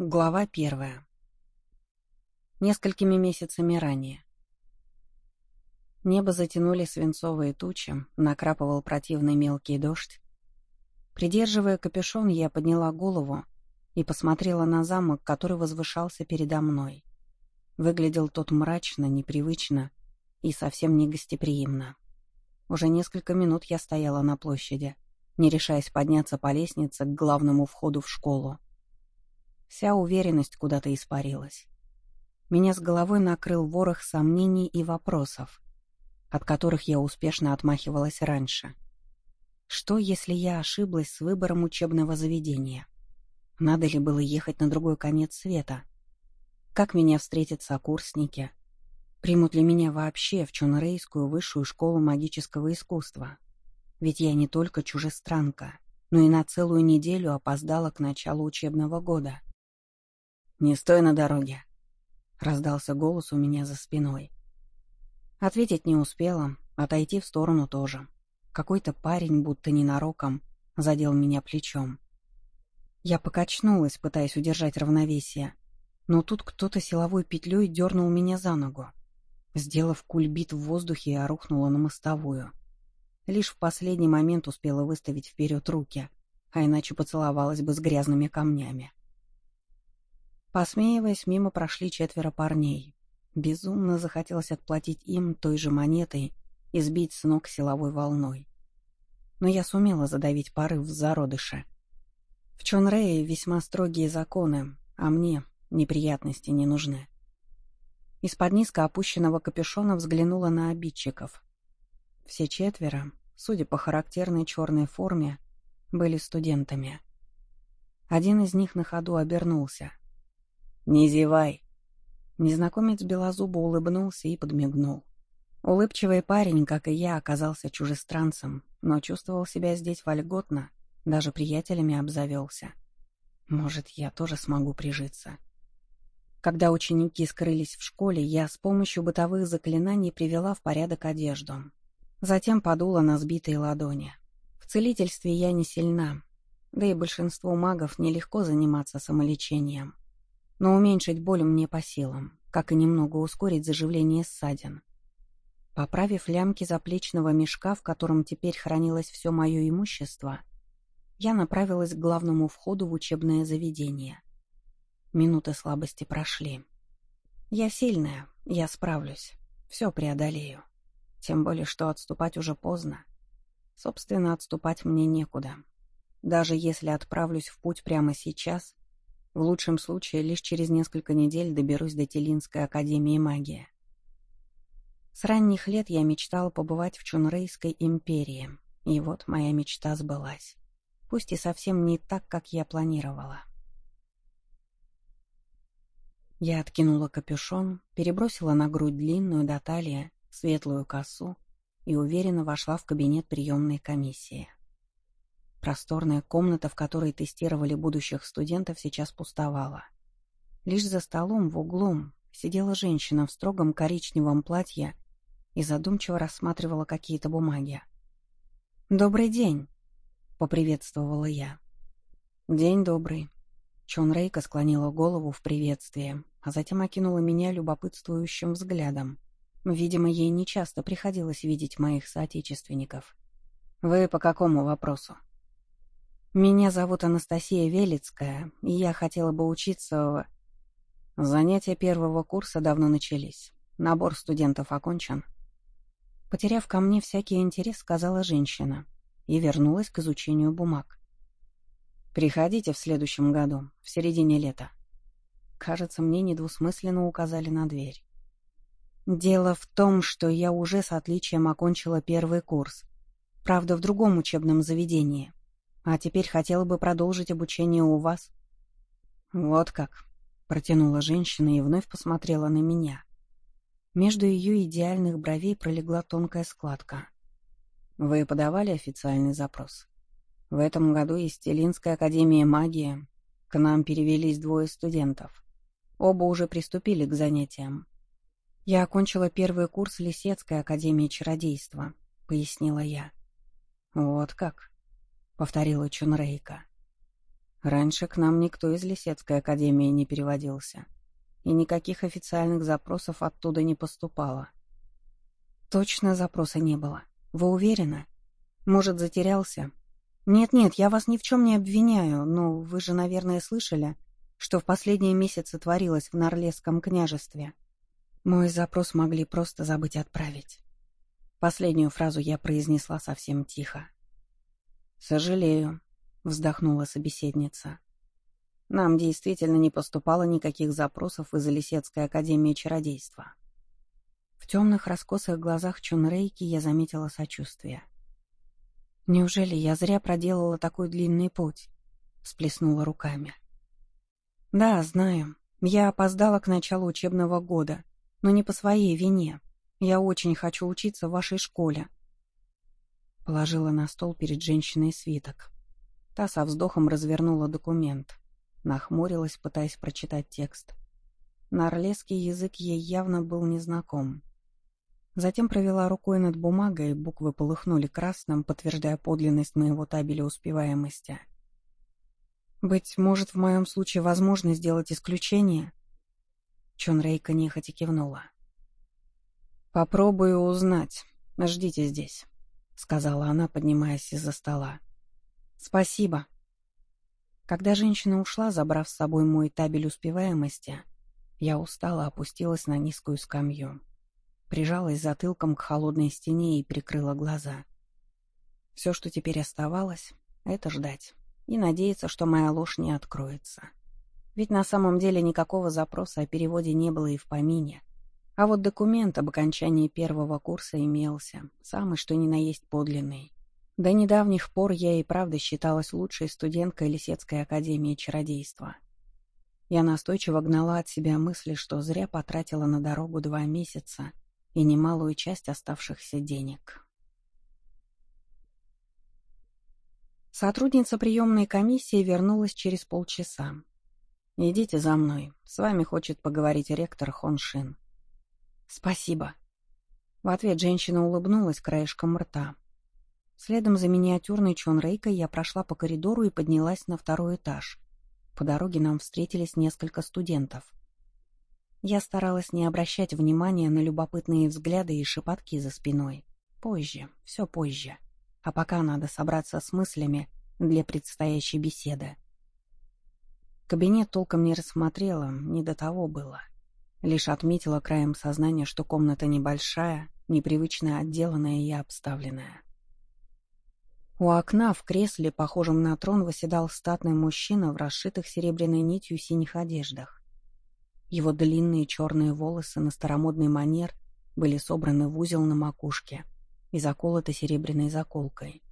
Глава первая. Несколькими месяцами ранее. Небо затянули свинцовые тучи, накрапывал противный мелкий дождь. Придерживая капюшон, я подняла голову и посмотрела на замок, который возвышался передо мной. Выглядел тот мрачно, непривычно и совсем не гостеприимно. Уже несколько минут я стояла на площади, не решаясь подняться по лестнице к главному входу в школу. Вся уверенность куда-то испарилась. Меня с головой накрыл ворох сомнений и вопросов, от которых я успешно отмахивалась раньше. Что, если я ошиблась с выбором учебного заведения? Надо ли было ехать на другой конец света? Как меня встретят сокурсники? Примут ли меня вообще в Чунрейскую высшую школу магического искусства? Ведь я не только чужестранка, но и на целую неделю опоздала к началу учебного года. «Не стой на дороге», — раздался голос у меня за спиной. Ответить не успела, отойти в сторону тоже. Какой-то парень, будто ненароком, задел меня плечом. Я покачнулась, пытаясь удержать равновесие, но тут кто-то силовой петлей дернул меня за ногу. Сделав кульбит в воздухе, я рухнула на мостовую. Лишь в последний момент успела выставить вперед руки, а иначе поцеловалась бы с грязными камнями. Посмеиваясь, мимо прошли четверо парней. Безумно захотелось отплатить им той же монетой и сбить с ног силовой волной. Но я сумела задавить порыв в зародыше. В Чонрее весьма строгие законы, а мне неприятности не нужны. Из-под низко опущенного капюшона взглянула на обидчиков. Все четверо, судя по характерной черной форме, были студентами. Один из них на ходу обернулся. «Не зевай!» Незнакомец белозубо улыбнулся и подмигнул. Улыбчивый парень, как и я, оказался чужестранцем, но чувствовал себя здесь вольготно, даже приятелями обзавелся. Может, я тоже смогу прижиться. Когда ученики скрылись в школе, я с помощью бытовых заклинаний привела в порядок одежду. Затем подула на сбитые ладони. В целительстве я не сильна, да и большинству магов нелегко заниматься самолечением но уменьшить боль мне по силам, как и немного ускорить заживление ссадин. Поправив лямки заплечного мешка, в котором теперь хранилось все мое имущество, я направилась к главному входу в учебное заведение. Минуты слабости прошли. Я сильная, я справлюсь, все преодолею. Тем более, что отступать уже поздно. Собственно, отступать мне некуда. Даже если отправлюсь в путь прямо сейчас, в лучшем случае, лишь через несколько недель доберусь до Телинской академии магии. С ранних лет я мечтал побывать в Чунрейской империи, и вот моя мечта сбылась. Пусть и совсем не так, как я планировала. Я откинула капюшон, перебросила на грудь длинную до талии светлую косу и уверенно вошла в кабинет приемной комиссии. Просторная комната, в которой тестировали будущих студентов, сейчас пустовала. Лишь за столом в углу сидела женщина в строгом коричневом платье и задумчиво рассматривала какие-то бумаги. «Добрый день!» — поприветствовала я. «День добрый». Чон Рейка склонила голову в приветствии, а затем окинула меня любопытствующим взглядом. Видимо, ей нечасто приходилось видеть моих соотечественников. «Вы по какому вопросу?» Меня зовут Анастасия Велицкая, и я хотела бы учиться в... Занятия первого курса давно начались. Набор студентов окончен. Потеряв ко мне всякий интерес, сказала женщина и вернулась к изучению бумаг. «Приходите в следующем году, в середине лета». Кажется, мне недвусмысленно указали на дверь. Дело в том, что я уже с отличием окончила первый курс. Правда, в другом учебном заведении. А теперь хотела бы продолжить обучение у вас». «Вот как», — протянула женщина и вновь посмотрела на меня. Между ее идеальных бровей пролегла тонкая складка. «Вы подавали официальный запрос? В этом году из Телинской академии магии к нам перевелись двое студентов. Оба уже приступили к занятиям. Я окончила первый курс Лисецкой академии чародейства», — пояснила я. «Вот как», повторила Чунрейка. Раньше к нам никто из Лисецкой академии не переводился, и никаких официальных запросов оттуда не поступало. Точно запроса не было. Вы уверены? Может, затерялся? Нет-нет, я вас ни в чем не обвиняю, но вы же, наверное, слышали, что в последние месяцы творилось в Норлесском княжестве. Мой запрос могли просто забыть отправить. Последнюю фразу я произнесла совсем тихо. «Сожалею», — вздохнула собеседница. «Нам действительно не поступало никаких запросов из Елисетской академии чародейства». В темных раскосых глазах Чунрейки я заметила сочувствие. «Неужели я зря проделала такой длинный путь?» — всплеснула руками. «Да, знаю. Я опоздала к началу учебного года, но не по своей вине. Я очень хочу учиться в вашей школе». Положила на стол перед женщиной свиток. Та со вздохом развернула документ. Нахмурилась, пытаясь прочитать текст. На орлесский язык ей явно был незнаком. Затем провела рукой над бумагой, буквы полыхнули красным, подтверждая подлинность моего табеля успеваемости. «Быть может, в моем случае возможно сделать исключение?» Чон Рейка нехотя кивнула. «Попробую узнать. Ждите здесь», — сказала она, поднимаясь из-за стола. «Спасибо». Когда женщина ушла, забрав с собой мой табель успеваемости, я устало опустилась на низкую скамью прижалась затылком к холодной стене и прикрыла глаза. Все, что теперь оставалось, — это ждать и надеяться, что моя ложь не откроется. Ведь на самом деле никакого запроса о переводе не было и в помине. А вот документ об окончании первого курса имелся, самый что ни на есть подлинный. До недавних пор я и правда считалась лучшей студенткой Лисецкой академии чародейства. Я настойчиво гнала от себя мысли, что зря потратила на дорогу два месяца — и немалую часть оставшихся денег. Сотрудница приемной комиссии вернулась через полчаса. «Идите за мной. С вами хочет поговорить ректор Хоншин». «Спасибо». В ответ женщина улыбнулась краешком рта. Следом за миниатюрной Чон Рейкой я прошла по коридору и поднялась на второй этаж. По дороге нам встретились несколько студентов. Я старалась не обращать внимания на любопытные взгляды и шепотки за спиной. Позже, все позже. А пока надо собраться с мыслями для предстоящей беседы. Кабинет толком не рассмотрела, не до того было. Лишь отметила краем сознания, что комната небольшая, непривычно отделанная и обставленная. У окна в кресле, похожем на трон, восседал статный мужчина в расшитых серебряной нитью синих одеждах. Его длинные черные волосы на старомодный манер были собраны в узел на макушке и заколоты серебряной заколкой.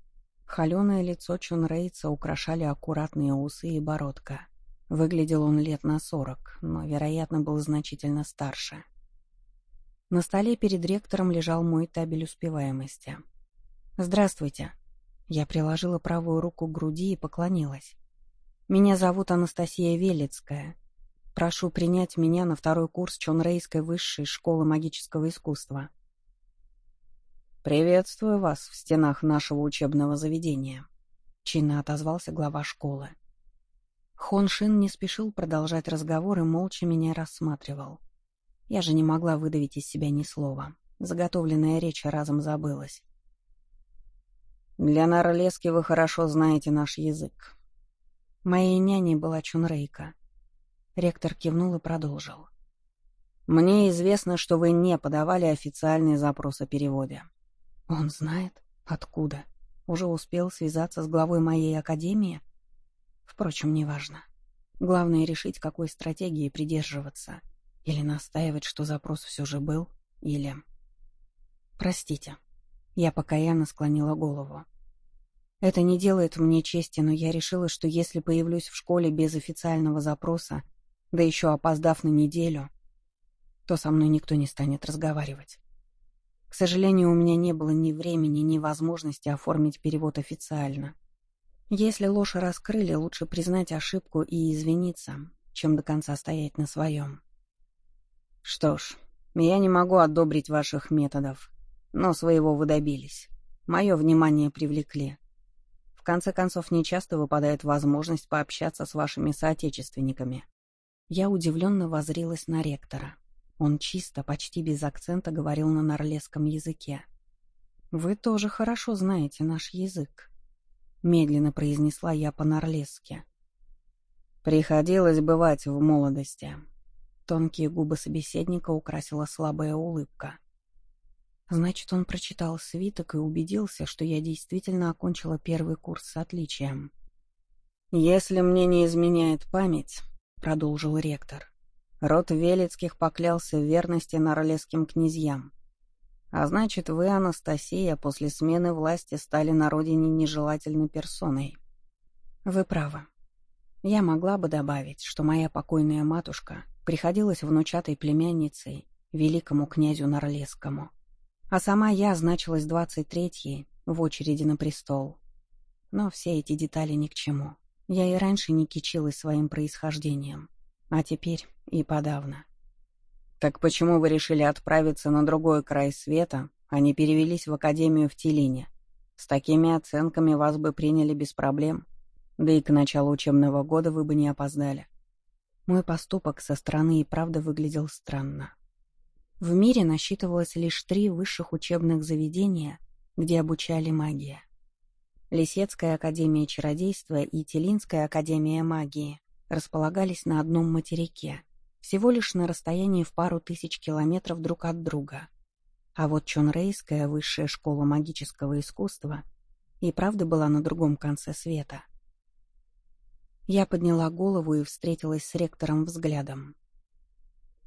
Холеное лицо Чунрейца украшали аккуратные усы и бородка. Выглядел он лет на сорок, но, вероятно, был значительно старше. На столе перед ректором лежал мой табель успеваемости. «Здравствуйте». Я приложила правую руку к груди и поклонилась. «Меня зовут Анастасия Велицкая. Прошу принять меня на второй курс Чонрейской высшей школы магического искусства. «Приветствую вас в стенах нашего учебного заведения», — чинно отозвался глава школы. Хон Шин не спешил продолжать разговор и молча меня рассматривал. Я же не могла выдавить из себя ни слова. Заготовленная речь разом забылась. «Для Нарлески вы хорошо знаете наш язык». Моей няней была Чунрейка — Ректор кивнул и продолжил. «Мне известно, что вы не подавали официальный запрос о переводе». «Он знает? Откуда? Уже успел связаться с главой моей академии?» «Впрочем, неважно. Главное решить, какой стратегии придерживаться. Или настаивать, что запрос все же был, или...» «Простите». Я покаянно склонила голову. Это не делает мне чести, но я решила, что если появлюсь в школе без официального запроса, да еще опоздав на неделю, то со мной никто не станет разговаривать. К сожалению, у меня не было ни времени, ни возможности оформить перевод официально. Если ложь раскрыли, лучше признать ошибку и извиниться, чем до конца стоять на своем. Что ж, я не могу одобрить ваших методов, но своего вы добились. Мое внимание привлекли. В конце концов, нечасто выпадает возможность пообщаться с вашими соотечественниками. Я удивленно возрилась на ректора. Он чисто, почти без акцента говорил на норлесском языке. «Вы тоже хорошо знаете наш язык», — медленно произнесла я по-норлесски. «Приходилось бывать в молодости». Тонкие губы собеседника украсила слабая улыбка. Значит, он прочитал свиток и убедился, что я действительно окончила первый курс с отличием. «Если мне не изменяет память», — продолжил ректор, — «род Велицких поклялся в верности норлесским князьям. А значит, вы, Анастасия, после смены власти стали на родине нежелательной персоной». «Вы правы. Я могла бы добавить, что моя покойная матушка приходилась внучатой племянницей великому князю Норлесскому». А сама я значилась двадцать третьей в очереди на престол. Но все эти детали ни к чему. Я и раньше не кичилась своим происхождением. А теперь и подавно. «Так почему вы решили отправиться на другой край света, а не перевелись в Академию в Телине? С такими оценками вас бы приняли без проблем, да и к началу учебного года вы бы не опоздали». Мой поступок со стороны и правда выглядел странно. В мире насчитывалось лишь три высших учебных заведения, где обучали магии. Лисецкая академия чародейства и Телинская академия магии располагались на одном материке, всего лишь на расстоянии в пару тысяч километров друг от друга. А вот Чонрейская высшая школа магического искусства и правда была на другом конце света. Я подняла голову и встретилась с ректором взглядом.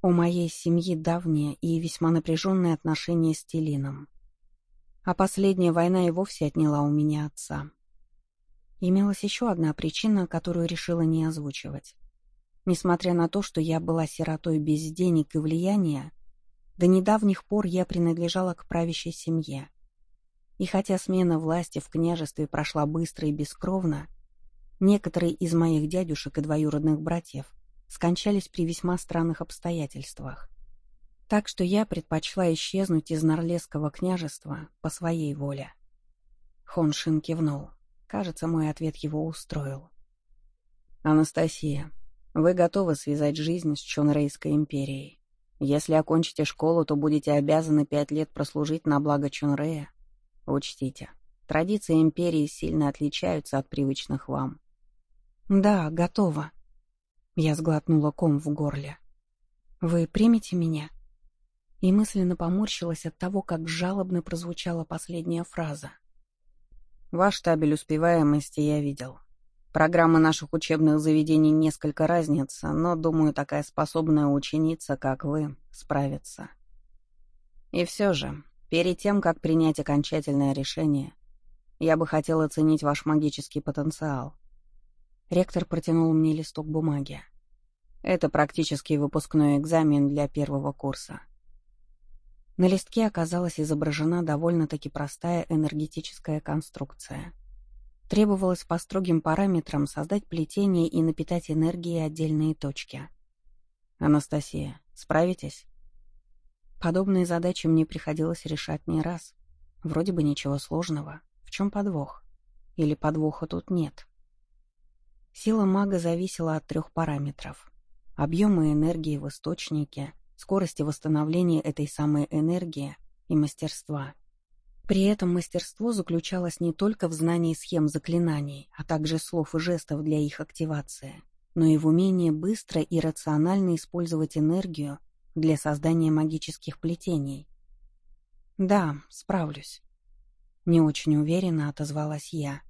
У моей семьи давние и весьма напряженные отношения с Телином. А последняя война и вовсе отняла у меня отца. Имелась еще одна причина, которую решила не озвучивать. Несмотря на то, что я была сиротой без денег и влияния, до недавних пор я принадлежала к правящей семье. И хотя смена власти в княжестве прошла быстро и бескровно, некоторые из моих дядюшек и двоюродных братьев скончались при весьма странных обстоятельствах. Так что я предпочла исчезнуть из Норлесского княжества по своей воле. Хоншин кивнул. Кажется, мой ответ его устроил. «Анастасия, вы готовы связать жизнь с Чонрейской империей? Если окончите школу, то будете обязаны пять лет прослужить на благо Чонрея. Учтите, традиции империи сильно отличаются от привычных вам». «Да, готова», я сглотнула ком в горле. «Вы примете меня?» И мысленно поморщилась от того, как жалобно прозвучала последняя фраза. «Ваш табель успеваемости я видел. Программы наших учебных заведений несколько разнятся, но, думаю, такая способная ученица, как вы, справится. И все же, перед тем, как принять окончательное решение, я бы хотел оценить ваш магический потенциал. Ректор протянул мне листок бумаги. Это практически выпускной экзамен для первого курса. На листке оказалась изображена довольно-таки простая энергетическая конструкция. Требовалось по строгим параметрам создать плетение и напитать энергией отдельные точки. «Анастасия, справитесь?» Подобные задачи мне приходилось решать не раз. Вроде бы ничего сложного. В чем подвох? Или подвоха тут нет? Сила мага зависела от трех параметров. Объема энергии в источнике, скорости восстановления этой самой энергии и мастерства. При этом мастерство заключалось не только в знании схем заклинаний, а также слов и жестов для их активации, но и в умении быстро и рационально использовать энергию для создания магических плетений. «Да, справлюсь», — не очень уверенно отозвалась я.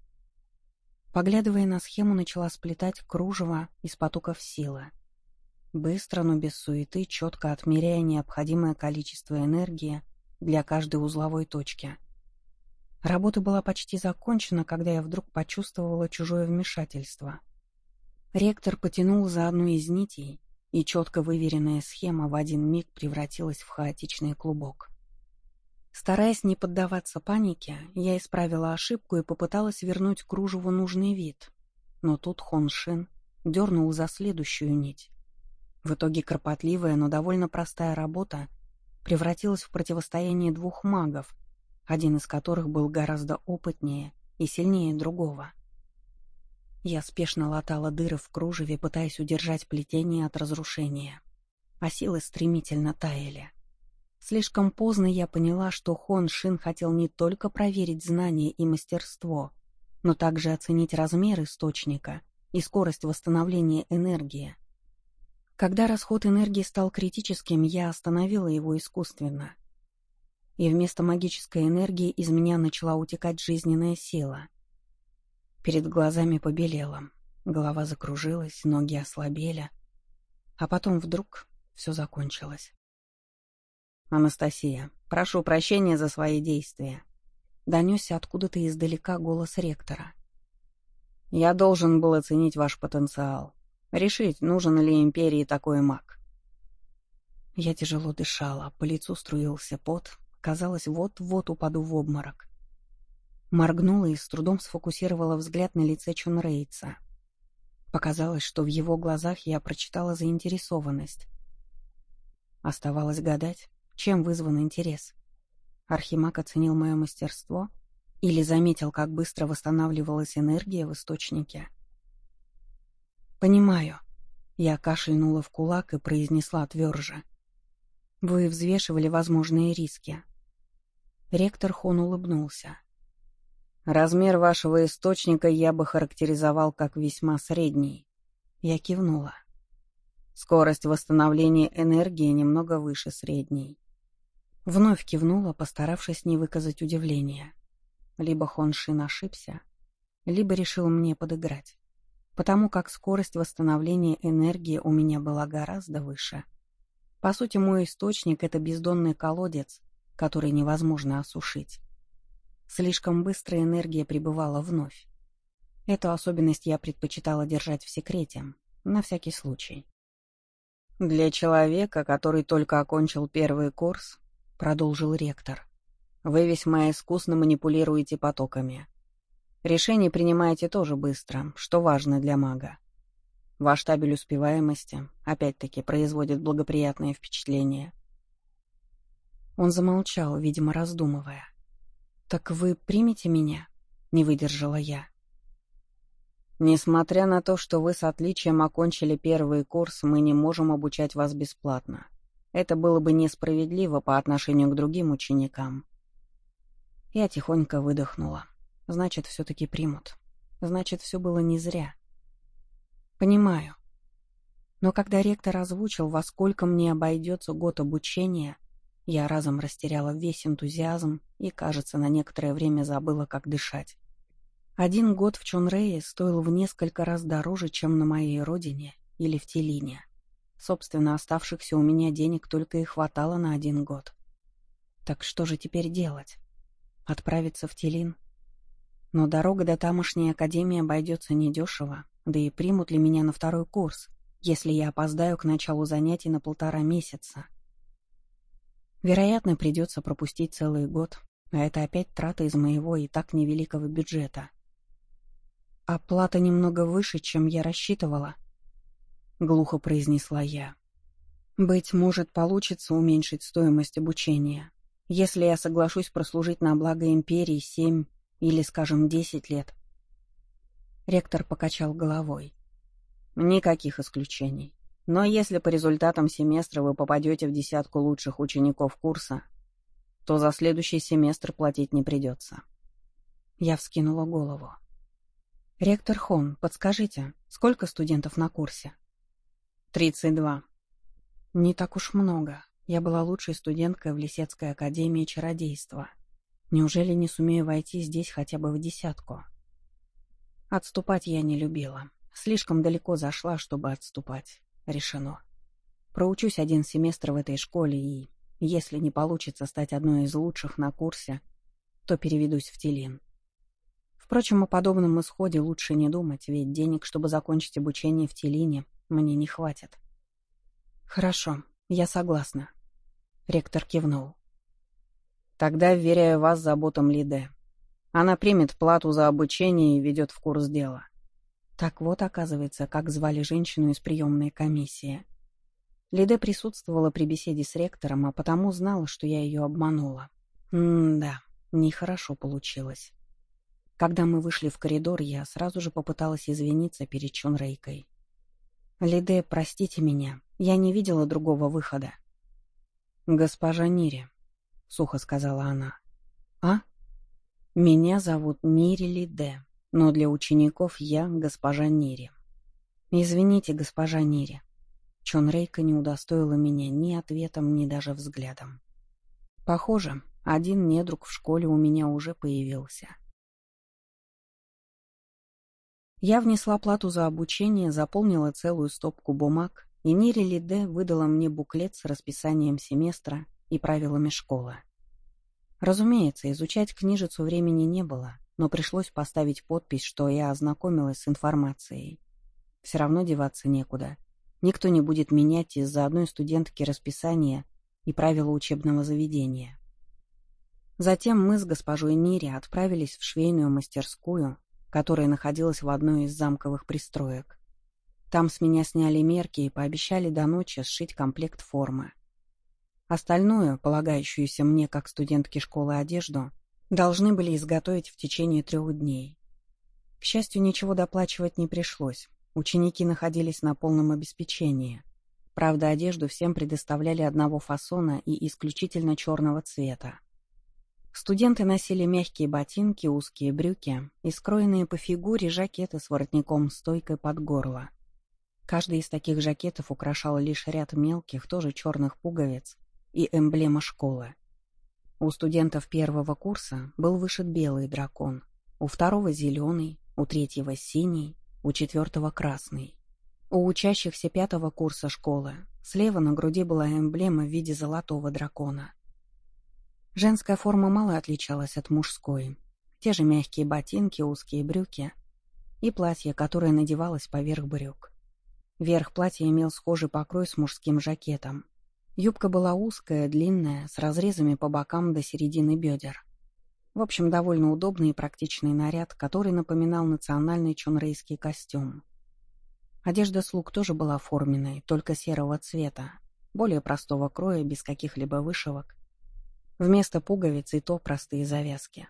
Поглядывая на схему, начала сплетать кружево из потоков силы. Быстро, но без суеты, четко отмеряя необходимое количество энергии для каждой узловой точки. Работа была почти закончена, когда я вдруг почувствовала чужое вмешательство. Ректор потянул за одну из нитей, и четко выверенная схема в один миг превратилась в хаотичный клубок. Стараясь не поддаваться панике, я исправила ошибку и попыталась вернуть кружеву нужный вид. Но тут Хон Шин дернул за следующую нить. В итоге кропотливая, но довольно простая работа превратилась в противостояние двух магов, один из которых был гораздо опытнее и сильнее другого — Я спешно латала дыры в кружеве, пытаясь удержать плетение от разрушения. А силы стремительно таяли. Слишком поздно я поняла, что Хон Шин хотел не только проверить знания и мастерство, но также оценить размер источника и скорость восстановления энергии. Когда расход энергии стал критическим, я остановила его искусственно. И вместо магической энергии из меня начала утекать жизненная сила. Перед глазами побелело, голова закружилась, ноги ослабели, а потом вдруг все закончилось. «Анастасия, прошу прощения за свои действия», — донесся откуда-то издалека голос ректора. «Я должен был оценить ваш потенциал, решить, нужен ли империи такой маг». Я тяжело дышала, по лицу струился пот, казалось, вот-вот упаду в обморок. Моргнула и с трудом сфокусировала взгляд на лице Чунрейца. Показалось, что в его глазах я прочитала заинтересованность. Оставалось гадать, чем вызван интерес? Архимаг оценил мое мастерство или заметил, как быстро восстанавливалась энергия в источнике? «Понимаю». Я кашельнула в кулак и произнесла тверже. «Вы взвешивали возможные риски». Ректор Хон улыбнулся. «Размер вашего источника я бы характеризовал как весьма средний». Я кивнула. Скорость восстановления энергии немного выше средней. Вновь кивнула, постаравшись не выказать удивления. Либо Хоншин ошибся, либо решил мне подыграть, потому как скорость восстановления энергии у меня была гораздо выше. По сути, мой источник — это бездонный колодец, который невозможно осушить. Слишком быстро энергия пребывала вновь. Эту особенность я предпочитала держать в секрете, на всякий случай. Для человека, который только окончил первый курс, продолжил ректор. «Вы весьма искусно манипулируете потоками. Решения принимаете тоже быстро, что важно для мага. Ваш табель успеваемости, опять-таки, производит благоприятное впечатление». Он замолчал, видимо, раздумывая. «Так вы примете меня?» — не выдержала я. «Несмотря на то, что вы с отличием окончили первый курс, мы не можем обучать вас бесплатно. Это было бы несправедливо по отношению к другим ученикам. Я тихонько выдохнула. Значит, все-таки примут. Значит, все было не зря. Понимаю. Но когда ректор озвучил, во сколько мне обойдется год обучения, я разом растеряла весь энтузиазм и, кажется, на некоторое время забыла, как дышать. Один год в Чонрее стоил в несколько раз дороже, чем на моей родине или в Телине. Собственно, оставшихся у меня денег только и хватало на один год. Так что же теперь делать? Отправиться в Телин? Но дорога до тамошней академии обойдется недешево, да и примут ли меня на второй курс, если я опоздаю к началу занятий на полтора месяца? Вероятно, придется пропустить целый год, а это опять трата из моего и так невеликого бюджета. Оплата немного выше, чем я рассчитывала —— глухо произнесла я. «Быть может, получится уменьшить стоимость обучения, если я соглашусь прослужить на благо империи семь или, скажем, десять лет». Ректор покачал головой. «Никаких исключений. Но если по результатам семестра вы попадете в десятку лучших учеников курса, то за следующий семестр платить не придется». Я вскинула голову. «Ректор Хон, подскажите, сколько студентов на курсе?» «Тридцать два». Не так уж много. Я была лучшей студенткой в Лисецкой академии чародейства. Неужели не сумею войти здесь хотя бы в десятку? Отступать я не любила. Слишком далеко зашла, чтобы отступать. Решено. Проучусь один семестр в этой школе и, если не получится стать одной из лучших на курсе, то переведусь в Телин. Впрочем, о подобном исходе лучше не думать, ведь денег, чтобы закончить обучение в Телине, мне не хватит. Хорошо, я согласна. Ректор кивнул. Тогда вверяю вас заботам Лиде. Она примет плату за обучение и ведет в курс дела. Так вот, оказывается, как звали женщину из приемной комиссии. Лиде присутствовала при беседе с ректором, а потому знала, что я ее обманула. М-да, нехорошо получилось. Когда мы вышли в коридор, я сразу же попыталась извиниться перед Чунрейкой. «Лиде, простите меня, я не видела другого выхода». «Госпожа Нири», — сухо сказала она. «А? Меня зовут Нири Лиде, но для учеников я госпожа Нири». «Извините, госпожа Нири». Чонрейка не удостоила меня ни ответом, ни даже взглядом. Похоже, один недруг в школе у меня уже появился. Я внесла плату за обучение, заполнила целую стопку бумаг, и Нири Лиде выдала мне буклет с расписанием семестра и правилами школы. Разумеется, изучать книжицу времени не было, но пришлось поставить подпись, что я ознакомилась с информацией. Все равно деваться некуда. Никто не будет менять из-за одной студентки расписание и правила учебного заведения. Затем мы с госпожой Нири отправились в швейную мастерскую, которая находилась в одной из замковых пристроек. Там с меня сняли мерки и пообещали до ночи сшить комплект формы. Остальную, полагающуюся мне как студентке школы одежду, должны были изготовить в течение трех дней. К счастью, ничего доплачивать не пришлось. Ученики находились на полном обеспечении. Правда, одежду всем предоставляли одного фасона и исключительно черного цвета. Студенты носили мягкие ботинки, узкие брюки и скроенные по фигуре жакеты с воротником стойкой под горло. Каждый из таких жакетов украшал лишь ряд мелких, тоже черных пуговиц и эмблема школы. У студентов первого курса был вышит белый дракон, у второго — зеленый, у третьего — синий, у четвертого — красный. У учащихся пятого курса школы слева на груди была эмблема в виде золотого дракона — Женская форма мало отличалась от мужской. Те же мягкие ботинки, узкие брюки и платье, которое надевалось поверх брюк. Верх платья имел схожий покрой с мужским жакетом. Юбка была узкая, длинная, с разрезами по бокам до середины бедер. В общем, довольно удобный и практичный наряд, который напоминал национальный чунрейский костюм. Одежда слуг тоже была форменной, только серого цвета, более простого кроя, без каких-либо вышивок Вместо пуговиц и то простые завязки.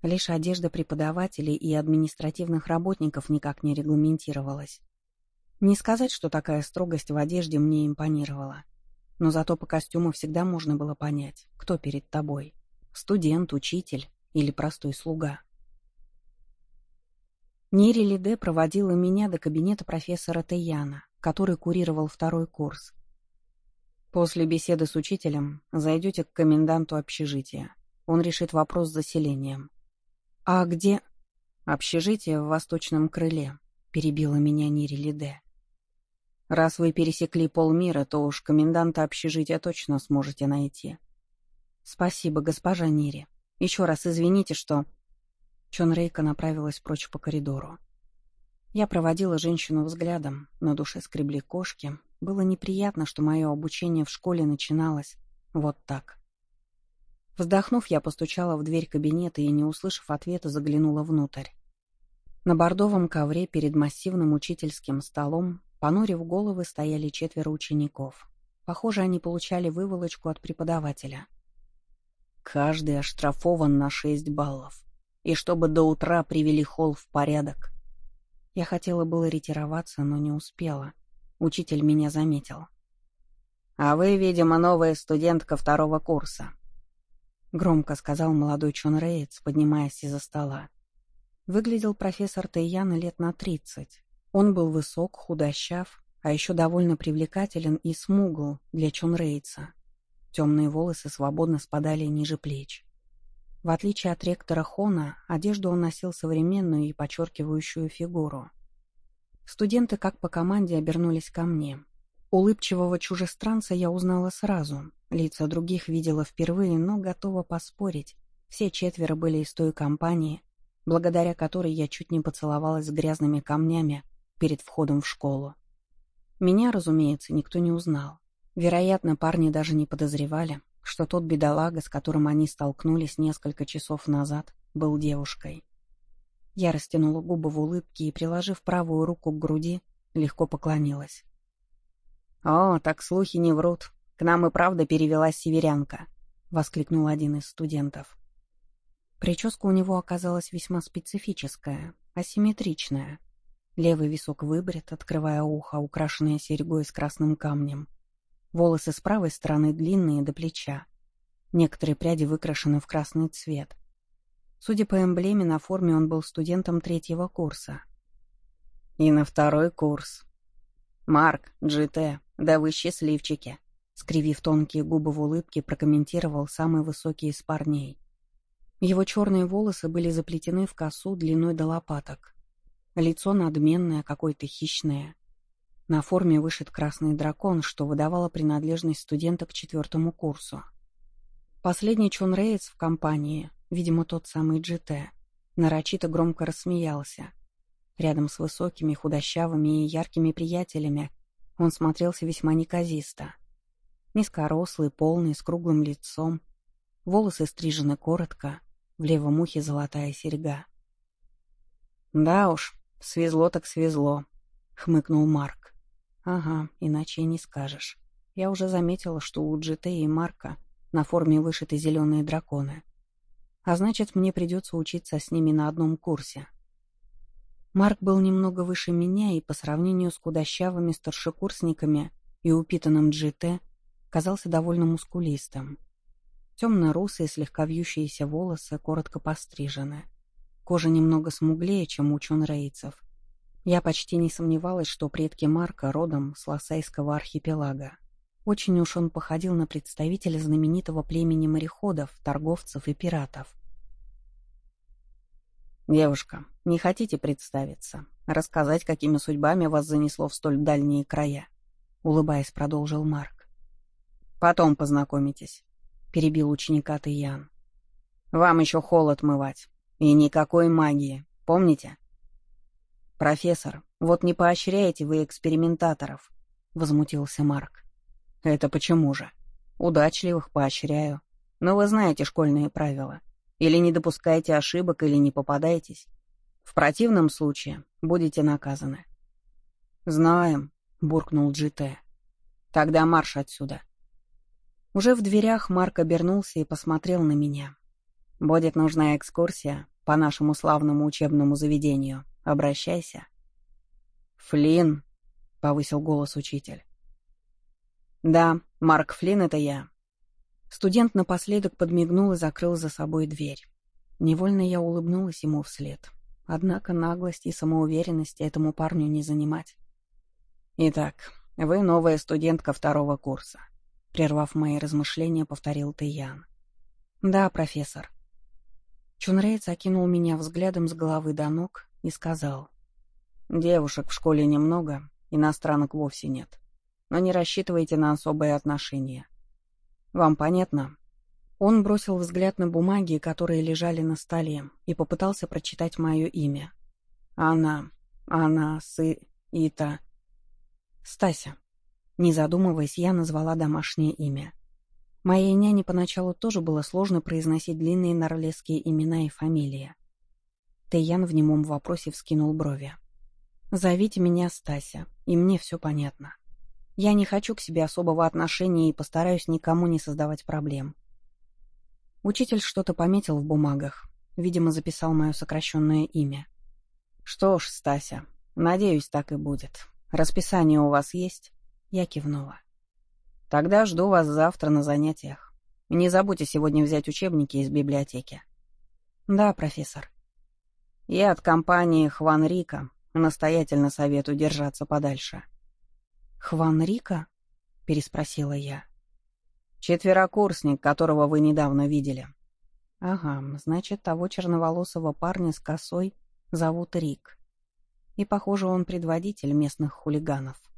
Лишь одежда преподавателей и административных работников никак не регламентировалась. Не сказать, что такая строгость в одежде мне импонировала. Но зато по костюму всегда можно было понять, кто перед тобой — студент, учитель или простой слуга. Нири Лиде проводила меня до кабинета профессора Тейяна, который курировал второй курс, После беседы с учителем зайдете к коменданту общежития. Он решит вопрос с заселением. «А где...» «Общежитие в восточном крыле», — перебила меня Нири Лиде. «Раз вы пересекли полмира, то уж коменданта общежития точно сможете найти». «Спасибо, госпожа Нири. Еще раз извините, что...» Чон Рейка направилась прочь по коридору. Я проводила женщину взглядом, на душе скребли кошки, было неприятно, что мое обучение в школе начиналось вот так. Вздохнув, я постучала в дверь кабинета и, не услышав ответа, заглянула внутрь. На бордовом ковре перед массивным учительским столом, понурив головы, стояли четверо учеников. Похоже, они получали выволочку от преподавателя. Каждый оштрафован на шесть баллов. И чтобы до утра привели холл в порядок. Я хотела было ретироваться, но не успела. Учитель меня заметил. «А вы, видимо, новая студентка второго курса», — громко сказал молодой Чон Рейц, поднимаясь из-за стола. Выглядел профессор Тейяна лет на тридцать. Он был высок, худощав, а еще довольно привлекателен и смугл для Чон Рейца. Темные волосы свободно спадали ниже плеч. В отличие от ректора Хона, одежду он носил современную и подчеркивающую фигуру. Студенты, как по команде, обернулись ко мне. Улыбчивого чужестранца я узнала сразу. Лица других видела впервые, но готова поспорить. Все четверо были из той компании, благодаря которой я чуть не поцеловалась с грязными камнями перед входом в школу. Меня, разумеется, никто не узнал. Вероятно, парни даже не подозревали, что тот бедолага, с которым они столкнулись несколько часов назад, был девушкой. Я растянула губы в улыбке и, приложив правую руку к груди, легко поклонилась. «О, так слухи не врут. К нам и правда перевелась северянка», — воскликнул один из студентов. Прическа у него оказалась весьма специфическая, асимметричная. Левый висок выбрит, открывая ухо, украшенное серьгой с красным камнем. Волосы с правой стороны длинные до плеча. Некоторые пряди выкрашены в красный цвет. Судя по эмблеме, на форме он был студентом третьего курса. «И на второй курс», «Марк, GT, да вы счастливчики!» Скривив тонкие губы в улыбке, прокомментировал самый высокий из парней. Его черные волосы были заплетены в косу длиной до лопаток. Лицо надменное, какое-то хищное. На форме вышит красный дракон, что выдавало принадлежность студента к четвертому курсу. Последний Чон Рейц в компании, видимо, тот самый GT, нарочито громко рассмеялся. Рядом с высокими, худощавыми и яркими приятелями он смотрелся весьма неказисто. Низкорослый, полный, с круглым лицом, волосы стрижены коротко, в левом ухе золотая серьга. «Да уж, свезло так свезло», — хмыкнул Марк. «Ага, иначе и не скажешь. Я уже заметила, что у GT и Марка на форме вышиты зеленые драконы. А значит, мне придется учиться с ними на одном курсе». Марк был немного выше меня и по сравнению с худощавыми старшекурсниками и упитанным GT казался довольно мускулистым. Темно-русые, слегка вьющиеся волосы, коротко пострижены. Кожа немного смуглее, чем у чунрейцев. Я почти не сомневалась, что предки Марка родом с Лосайского архипелага. Очень уж он походил на представителя знаменитого племени мореходов, торговцев и пиратов. «Девушка, не хотите представиться? Рассказать, какими судьбами вас занесло в столь дальние края?» Улыбаясь, продолжил Марк. «Потом познакомитесь», — перебил ученика Таян. «Вам еще холод мывать. И никакой магии. Помните?» «Профессор, вот не поощряете вы экспериментаторов», — возмутился Марк. «Это почему же? Удачливых поощряю. Но вы знаете школьные правила. Или не допускаете ошибок, или не попадаетесь. В противном случае будете наказаны. «Знаем», — буркнул Джите. «Тогда марш отсюда». Уже в дверях Марк обернулся и посмотрел на меня. «Будет нужна экскурсия по нашему славному учебному заведению. Обращайся». «Флинн», — повысил голос учитель. «Да, Марк Флинн — это я. Студент напоследок подмигнул и закрыл за собой дверь. Невольно я улыбнулась ему вслед. Однако наглости и самоуверенности этому парню не занимать. «Итак, вы новая студентка второго курса», — прервав мои размышления, повторил Таян. «Да, профессор». Чунрейц окинул меня взглядом с головы до ног и сказал. «Девушек в школе немного, иностранок вовсе нет. Но не рассчитывайте на особые отношения. Вам понятно?» Он бросил взгляд на бумаги, которые лежали на столе, и попытался прочитать мое имя. «Она, она, сы, Ита...» «Стася». Не задумываясь, я назвала домашнее имя. Моей няне поначалу тоже было сложно произносить длинные норлесские имена и фамилии. Тэйян в немом вопросе вскинул брови. «Зовите меня Стася, и мне все понятно». Я не хочу к себе особого отношения и постараюсь никому не создавать проблем. Учитель что-то пометил в бумагах. Видимо, записал мое сокращенное имя. «Что ж, Стася, надеюсь, так и будет. Расписание у вас есть?» Я кивнула. «Тогда жду вас завтра на занятиях. Не забудьте сегодня взять учебники из библиотеки». «Да, профессор». «И от компании Хван Рика настоятельно советую держаться подальше». «Хван Рика?» — переспросила я. «Четверокурсник, которого вы недавно видели». «Ага, значит, того черноволосого парня с косой зовут Рик. И, похоже, он предводитель местных хулиганов».